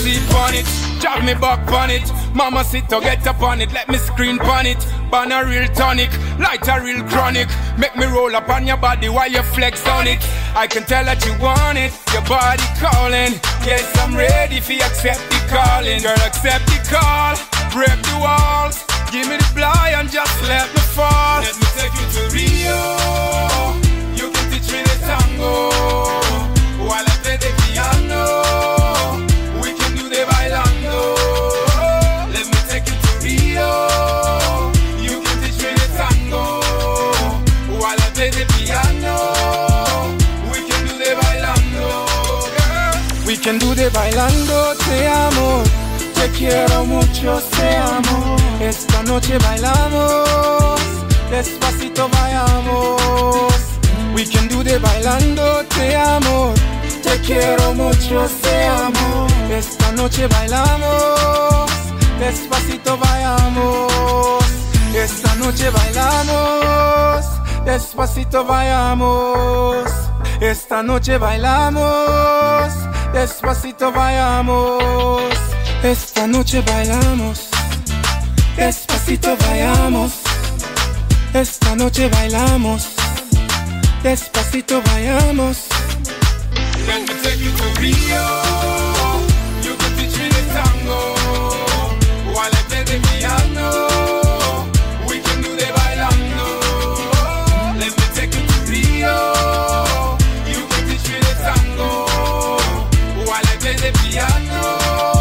Despacito on it, drive me back on it. Mama sit to get up on it, let me scream on it. Ban a real tonic, light a real chronic. Make me roll up on your body while you flex on it. I can tell that you want it, your body calling. Yes, I'm ready for you accept the calling. Girl, accept the call, break the Girl. We can do the bailando, te amo, te quiero mucho, te amo. Esta noche bailamos, despacito vayamos. We can do the bailando, te amo, te quiero mucho, te amo. Esta noche bailamos, despacito vayamos. Esta noche bailamos, despacito vayamos. Esta noche bailamos, despacito vayamos. Esta noche bailamos, despacito vayamos. Esta noche bailamos, despacito vayamos. de piano.